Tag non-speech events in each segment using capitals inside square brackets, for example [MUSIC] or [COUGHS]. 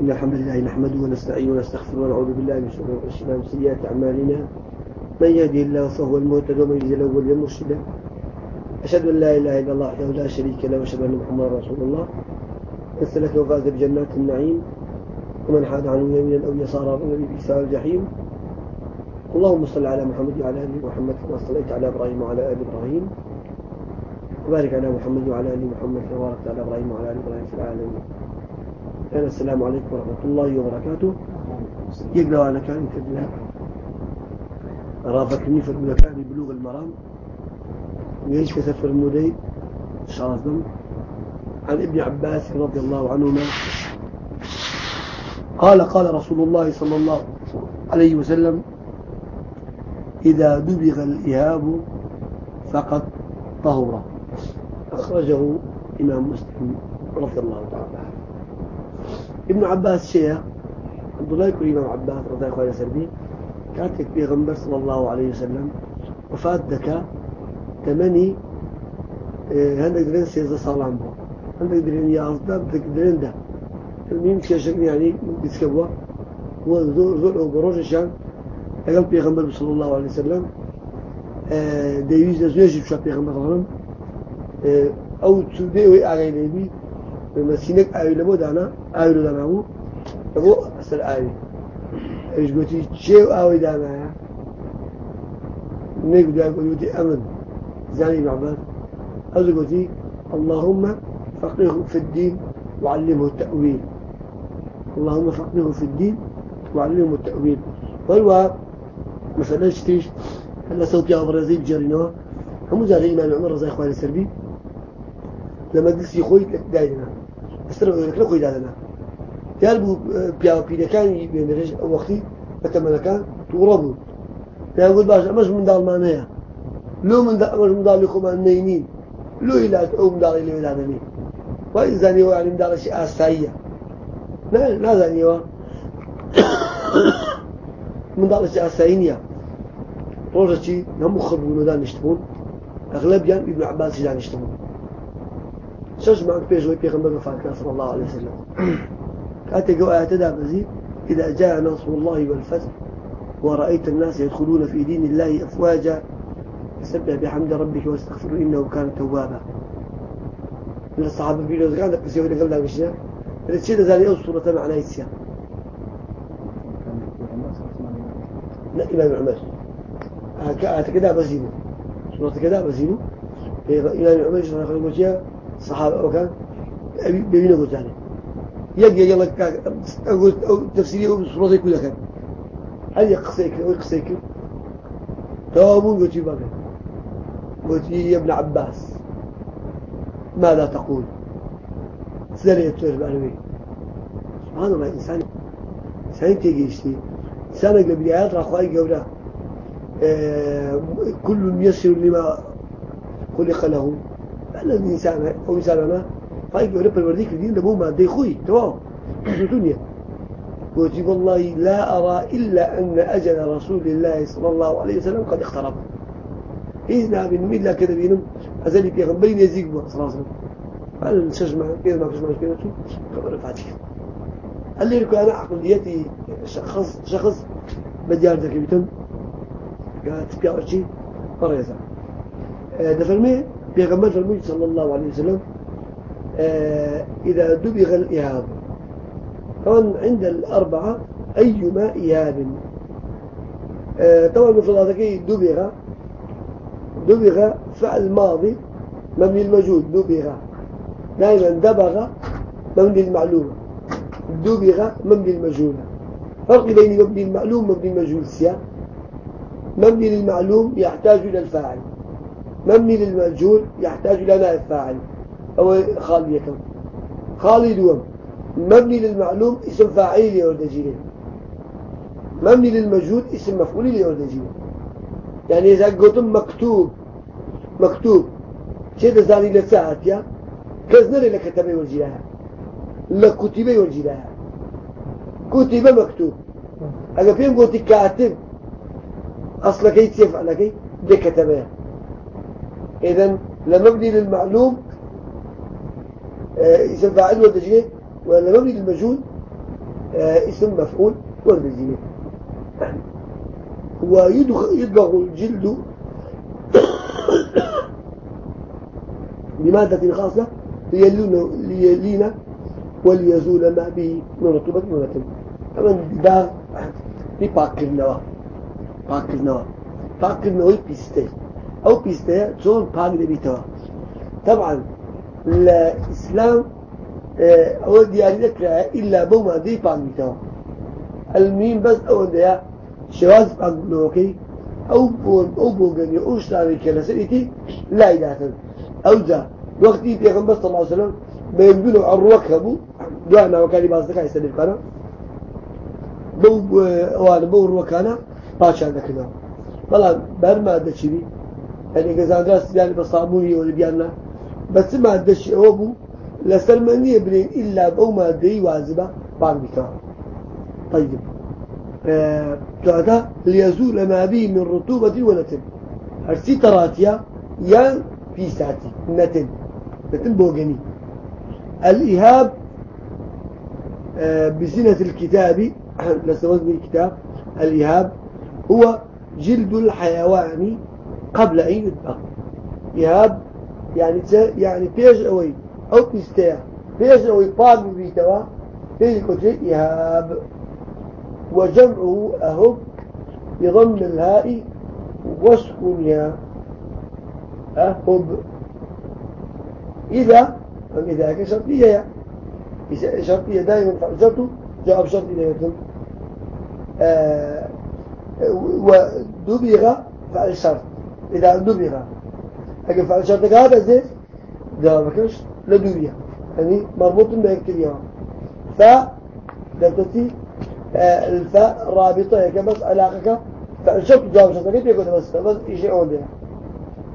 إن الحمد لله نحمده ونستعين ونستغفر ونعوذ بالله من شرور أنفسنا ومن سيئات أعمالنا. من يهده الله فهو المهتد ومن يضلل له ولي مرشدا أشهد أن لا إله إلا الله وحده لا شريك له وأشهد أن محمدا رسول الله. سلك وفاز بجنات النعيم. ومن حاد عنه يمينا أو يسارا فإن بإكسار الجحيم اللهم صل على محمد وعلى آل محمد كما صليت على إبراهيم وعلى آل إبراهيم. وبارك على محمد وعلى آل محمد كما باركت على إبراهيم وعلى آل إبراهيم في العالمين. السلام عليكم ورحمة الله وبركاته. يقلوا على كان كذلك رافقني في المكان بلوغ المرام. ويجي كسفر المدي شازم عن ابن عباس رضي الله عنهما. قال قال رسول الله صلى الله عليه وسلم إذا دبغ الإهاب فقد طهر. أخرجه إمام مسلم رضي الله تعالى عنه. ابن عباس شيخ عبد الله يكون إمام عباس رضي الله عنه كاتك بيغمبر صلى الله عليه وسلم وفات دكا تمني هندك درين سيزا صالان بو هندك درين يازدا بدك درين ده؟ المهم كشكل يعني بيتكبوا هو زور وبروج شان أقل بيغمبر صلى الله عليه وسلم ديوز زوجي بشا بيغمبر صلى الله عليه وسلم أو تسودي وي أغيني بي مسينك آوي لبو دانا آوي لدانا بو أبو أسر آوي إيش قلتي؟ شيء آوي دانا. يا نيك دا قلتي أمن. زاني معباد أزو قلتي اللهم فقهه في الدين وعلمه التأويل. اللهم فقهه في الدين وعلمه التأويل. والوا مثلا شتيش هلا صوتي أبرزي بجرينوها هم زاري إمام عمر رضي الله عنه لما قلت يخوي داينا. استرى لك خوي داينا يالبو بيا بيدكان بينرج وقتي بتملكان تغربوا يقول باش مش من دار مانيا لو من دار مش من دار لكم النينين لو إلى أو من دار إلى ولادني وإذا نيو يعني من دار شيء أستايا لا لا زانيوا من دار شيء أستاينيا روجتي هم خبروا دان يشتمون أغلب يعني ابن عباس دان يشتمون شش معك بيجوي بيغمبر وفاتك صلى الله عليه وسلم. كاتك وآتدا بزي إذا جاء نصر الله والفتح ورأيت الناس يدخلون في دين الله أفواجا فسبح بحمد ربك واستغفر إنه كان توابا. من الصحابة بيقولوا كان بس يقول قبل مشنا الشيء ذا أو صورة معناه يسيا لا إمام عمر. كذا بزينه صورة كذا بزينه إمام عمر صلى الله صحابة وكان بيبينه قلت ثاني. يجي يلا أقول تفسيري بصورة كلها كان هل يقصيك أو يقصيك توابون قلت بقى قلت يا ابن عباس ماذا تقول؟ سنة تشبه عليه سبحان الله إنسان إنسان تيجيشتي إنسان قبل آيات رخواي قولا آه كل يسر لما خلق له. الإنسان أو إنسان ما؟ فايق يقول بالورديك الدين ده مو مادي خوي تمام. الدنيا. قلت والله لا أرى إلا أن أجل رسول الله صلى الله عليه وسلم قد اقترب. إذنا من ميلا كذا بينهم أزلي بيغنبين يزيق صلى الله عليه وسلم. قال شجمع كذا ما كشمع كذا شو؟ خبر فاتح. قال لي أنا عقليتي شخص شخص بديار ذكي بيتم. قالت بيا شيء؟ مرة يزعل بيغنبر فرمي صلى الله عليه وسلم إذا دبغ الإهاب طبعا عند الأربعة أيما إياب طبعا مفرداتك دبغ دبغ فعل ماضي مبني المجهود دبغ. دائما دبغ مبني المعلومة دبغ مبني المجهولة فرق بين مبني المعلوم ومبني المجهول مبني للمعلوم يحتاج إلى الفاعل. مبني للمجهول يحتاج إلى نائب فاعل أو خالد يكون. خالد دوم. مبني للمعلوم اسم فاعل ليوردجينه مبني للمجهود اسم مفعول ليوردجينه يعني إذا قلتم مكتوب مكتوب. شيء زاني لساعات يا؟ كزنر لكتبه والجلاها لكتبه والجلاها كتب مكتوب. أنا فين قلت كاتب. أصلا كي تفعل كي دي كتبه إذن لمبني للمعلوم اسم فاعل والتجريه ولا مبني المجهول آه اسم مفعول والبزينة ويدغ الجلد [COUGHS] بمادة خاصة ليلين وليزول ما به من رطوبة ونتن أمن داغ في باكرنوا باكرنوا باكرنوا بيستي أو بيستي. شون باك دبيتوا طبعا الإسلام آه، أو دياري ذكرى إلا بوما دي باك بيتوا. المين بس أو ده شواز باك بلوكي أو بون أو بوغني أو شتاوي كلا سئتي لا يداتن أو ذا وقتي بيغمبر صلى الله عليه وسلم بيبدون عروك هبو دعنا وكان يبازدك يسلم كان بو وأنا بو روكانا باشا يعني قزاندراس يعني بصابوني ولا بيانا بس ما دش هو بو لسلمانية بلين إلا بو ما دي وازبة بعد بكا طيب آه ليزول ما به من رطوبة ونتن هرسي تراتيا يا في ساتي نتن نتن بوغني الإهاب آه بزنة الكتاب [CLEARS THROAT] لسوزن الكتاب الإهاب هو جلد الحيوان قبل أن يذبح. إهاب يعني يعني بيش أوي أو بيستيع. بيش أوي باق بيتوا. بيش كتير إهاب وجمعه أهب بضم الهاء وسكنها أهب إذا إذا كان شرطية دائما شرطه جواب شرط إذا يتم. ودبغ فعل شرط إذا دبغ أجل فعل شرط هذا زي جوابكش لدوية يعني مربوط بكتير ف دبتي آه الفاء رابطة. هيك بس علاقك فعل شرط جواب شرط كيف يقول بس بس شيء أولي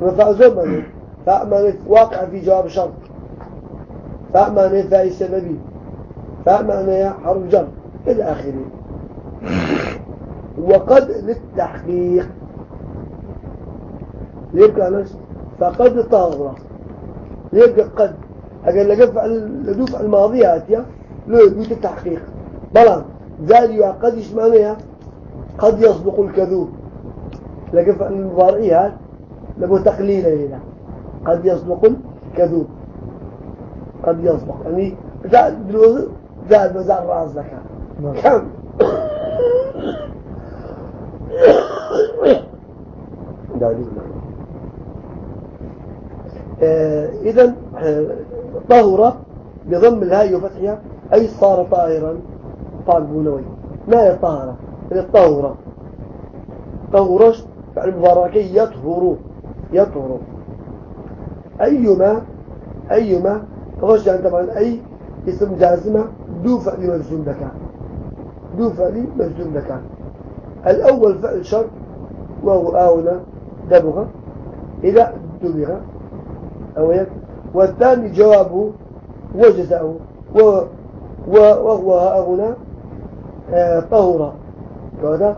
فعل زوج من فاء واقع في جواب شرط. معنى فاء السببي معنى حرف جر. إلى آخره. وقد للتحقيق. ليبقى ناس فقد طاغرة ليبقى قد. أقل لقى فعل لدوف الماضيات يا لو يبقى التحقيق بلان زاد قد إيش معناها قد يصدق الكذوب. لقى فعل المضارعيات لقوا تقليلا هنا قد يصدق الكذوب. قد يصدق. يعني زاد دروز زاد بزار راس لك نعم. كم؟ [COUGHS] آه، إذا آه، طهر بضم الهاء وفتحها أي صار طاهرا. طالبونوي ما يطهر الطهر. طهرش فعل مباركي يطهر. يطهر. أيما أيما طبعا يعني طبعا أي اسم جازمة دو فعل مجزوم لك. دو فعل مجزوم لك. الأول فعل شرط وهو آونا دبغ إذا دبغ أو والثاني جوابه وجزاؤه وهو هنا آه طهورا كذا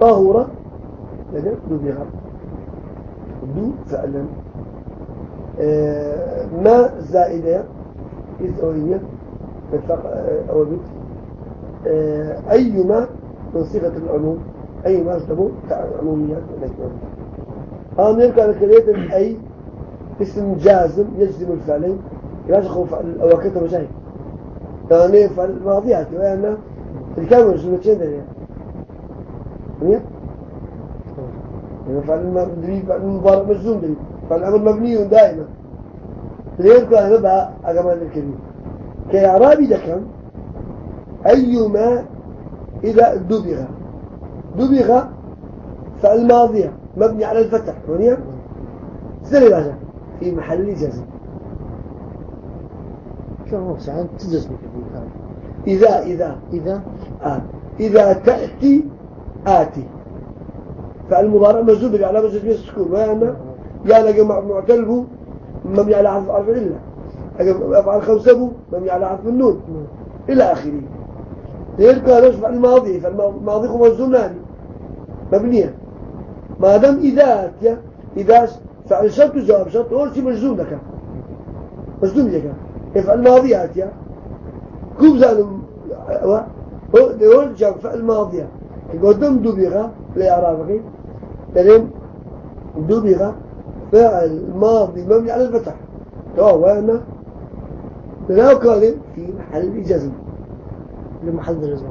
طهورا دبغ دو فعلا. آه ما زائدة؟ إذ أوينية أو بيت آه أيما من صيغة العموم؟ أي ما اشتبه كعموميات آمير كان كريت أي اسم جازم يجزم الفعلين يشخو فعل أو كتب مشاهد يعني فعل الماضيات وأن الكلمة جزمتين ده يعني فعل الماضي فعل المضارع مجزوم ده فالأمر مبني دائما. ليه كان بقى أجمال الكريم كإعرابي دكم أيما إذا دبغ. دبغ فالماضية مبني على الفتح. ونيا سنة باشا في محل جزم. كم ساعات تجزم إذا إذا إذا آه. إذا تأتي آتي. فالمضارع مجزوم على مجزوم السكون ما يعني يا لقى معتلبه مبني على حرف عرف إلا أفعل خمسة مبني على حرف النون. إلى آخره. يبقى نشفع الماضي فالماضي هو مجزوم مبنية. ما دام إذا أتيا إذا فعل شرط وجواب شرط أول شيء مجزوم لك. مجزوم لك. يفعل الماضي أتيا كوب زانم هو دول جاب فعل ماضية قدام دبغة لإعرابك بعدين دبغة فعل ماضي مبني على الفتح. هو أنا بلاو كاذب في محل جزم. لمحل الجزم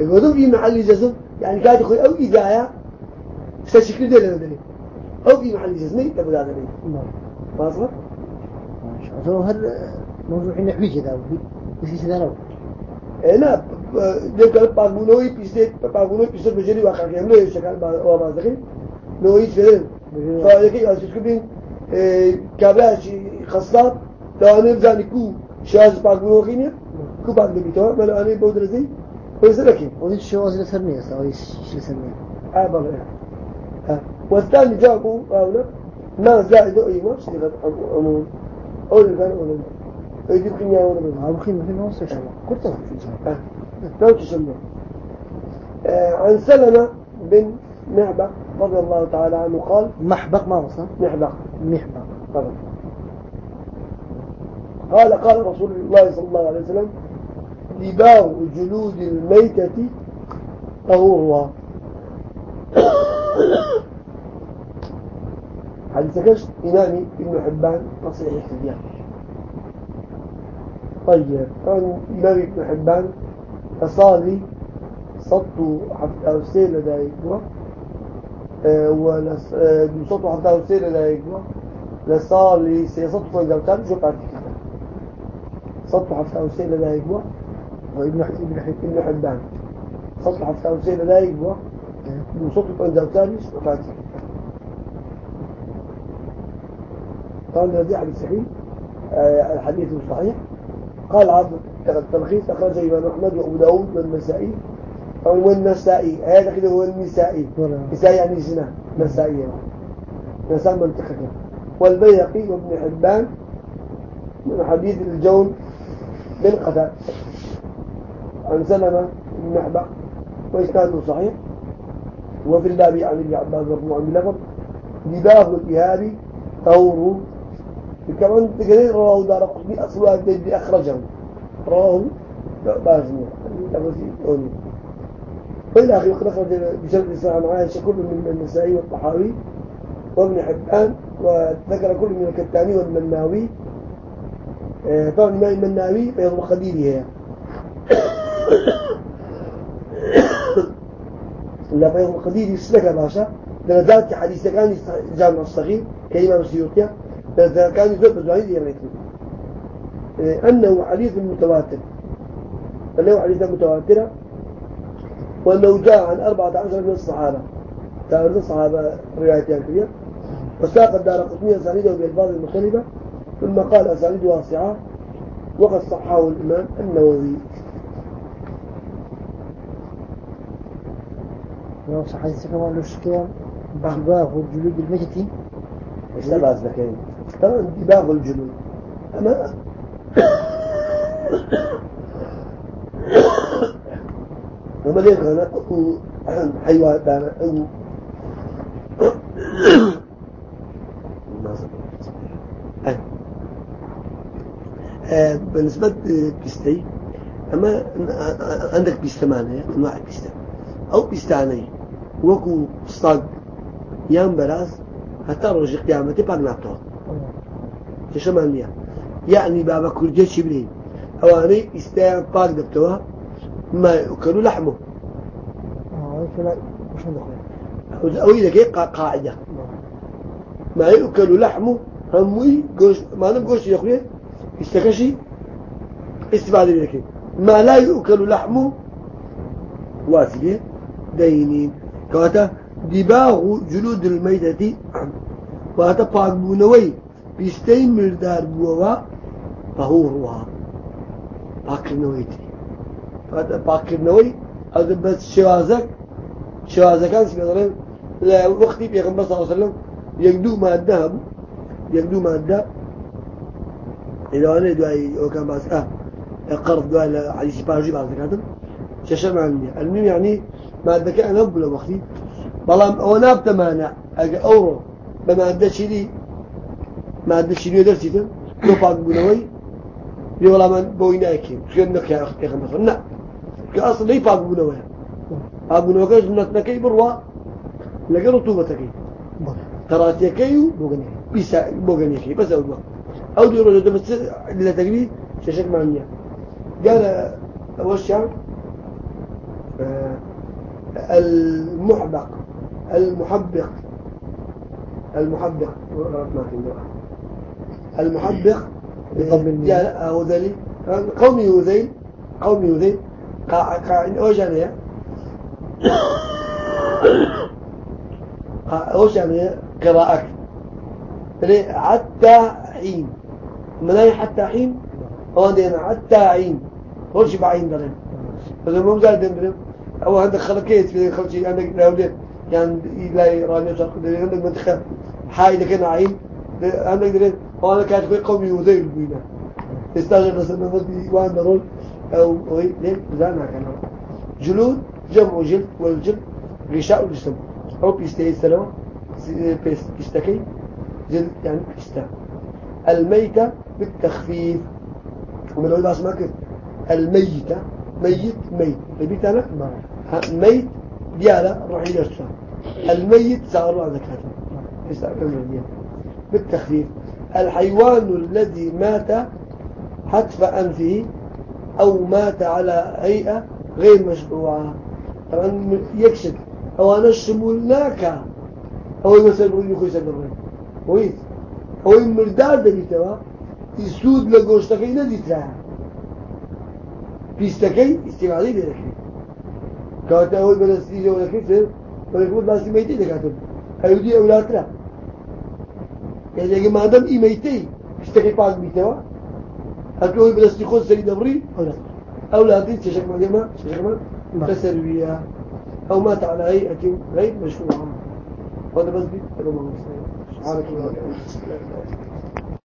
قدام في محل جزم يعني يقول أو إداية استشكل دلنا دلنا أو في محل جزم تبغى هذا نعم. واصل ما شاء الله. هل موضوع نحوي كذا بس كذا لو. هنا دكتور باغونوي بيستي باغونوي بيستي بجري واقع كم له شكل ما ذكي لو يجي فين فهذا كي أشوفين كابلاش خاصة لو أنا بزاني كو شاز باغونو كينيا كو باغونو بيتوا. ما لو أنا بودرزي. بس لكن ودي الشواذ لسرنية أو شو لسرنية آه بالله والثاني جابوا هؤلاء ما زائد أي ما صيغة عموم أول كان أول يجيب كينيا ولا هذا مخيم مخيم نص إن شاء الله كنت أعرف لو تسمى. آه عن سلمة بن معبق رضي الله تعالى عنه قال محبق ما وصل معبق محبق. طبعا. قال قال رسول الله صلى الله عليه وسلم لباغ جلود الميتة طهورها. حديث كش إمامي ابن حبان تصحيح احتجاج طيب كان إمامي ابن حبان تصالي صدوا حتى أرسل لدى يقوى وصدوا حتى أرسل لدى يقوى لصالي سيصدوا فنجوتان شو قاعد كده صدوا حتى أرسل لدى يقوى وابن ابن حبان. صدوا حتى أرسل لدى يقوى وصدوا فنجوتان شو قاعد كده قال الذي حديث صحيح آه، الحديث صحيح. قال عبد التلخيص أخرجه الإمام أحمد وأبو داود والنسائي. أو والنسائي هذا كده هو النسائي. نسائي يعني زنا نسائي يعني. نساء منطقة. كده والبيهقي وابن حبان من حديث الجون بن قتال عن سلمة بن محبق وإسناده صحيح. وفي الباب عن ابن عباس مرفوعا بلفظ دباغ الإهاب طور كمان تقدر رواه دار قطني أصلا الذي أخرجه رواه بازني التفسير أولي. وإلى آخر وقد أخرج بشرط الإسلام عن عائشة كل من النسائي والطحاوي وابن حبان وذكر كل من الكتاني والمناوي آه، طبعا الإمام المناوي بيض خديري هي. [COUGHS] لا بيض خديري سلك باشا؟ درجات حديث كان جامع الصغير كإمام السيوطي. درجات كان يزور بزواني يريتني أنه حديث متواتر. أنه حديث متواترة وأنه جاء عن أربعة عشر من الصحابة. تعرض الصحابة روايتها كبيرة. وساق الدار قطنية أسانيده بألفاظ مختلفة ثم قال أسانيد واسعة. وقد صححه الإمام النووي. لو صح حديث كمان لو شكيان دباغ والجلود الميتة إيش تبع انتباه الجنود. أما وما ليه غنى أكو حيوان دانا أو بالنسبة بيستي أما عندك بيستمانية أنواع بيستا أو بيستاني وكو صاق يام براس حتى رجع قيامتي باق نابتوه تشمان يعني بابا كرجة شبرين أواني استيان باق دبتوه ما يأكلوا لحمه. أو إذا كي قاعدة. ما يأكل لحمه. هموي قوش ما نم قوش يأكله استكشي استفادة منك. ما لا يأكل لحمه. واسبه دينين. كواتا دباغ جلود الميتة. وهذا باقبونوي بيستين مردار بوا طهورها باكرنويتي هذا باكرنوي هذا بس شوازك شوازكان سبحانه لا وقتي بيغمبر صلى الله عليه وسلم يقدو ما الذهب يقدو ما الذهب إذا أنا دعي أو كان بس آه قرض دعي حديث باجي بعد ذكرتم شاشة معنية المهم يعني ما الذكاء أنا أبلا وقتي بلام أو ناب تمانع أجا أورو بما أدى شيء ما أدى شيء درسي تم لو باق بنوي بيولا من بويناكي كأنك يا أخي مثلا لا كأصل لي فاقبونا ويا أبونا وكاش نتنكي بروا. لقى رطوبتكي تراتيكي بوغني بيسا بوغنيكي بس إلا تقريبا شاشك معنية قال شيء آه، المحبق. المحبق. المحبق. هو ذلك قوم يوذين قوم يوذين. قاع قاع أوجانيا أوجانيا قراءة. حتى حين ملاي حتى حين هو دينا حتى هو شيء بعين درين فإذا مو قاعد درين أو عندك خلقيت في خلقي عندك لأولاد يعني لا راني شرق عندك منتخب حايدة كنا عين. عندك درين هو أنا كاتب قومي يوذين بينا استاجر نسمى مدي وان درون أو وي ليه زانا كان جلود جمع جلد والجلد غشاء الجسم أو بيستهي سلوى بيستكي جلد يعني بيستا الميتة بالتخفيف ومن أول بس كنت الميتة ميت ميت البيت أنا ميت ديالا روح يرسل الميت سأل الله ذكاته بالتخفيف الحيوان الذي مات حتف أنفه أو مات على هيئة غير مشروعة. طبعا يكشف. أو أنا الشمولناك أو مثلا يقول يخوي سنبرين ويت أو المرداد بيتوا يسود لقوشتكي نديتها بيستكي استعمالي لذلك كانت أول بلستيجة ولا ولا يقول باسي ميتي دكاتب. أيودي أولاد لا. يعني ما دام إي ميتي بيستكي باق بيتوا أكوي بلستي خود سري دبري أولاد أولادي تشك مجمع تشك مجمع تسروية أو مات على هيئة غير مشروعة هذا بس بيت سبحانك اللهم وبحمدك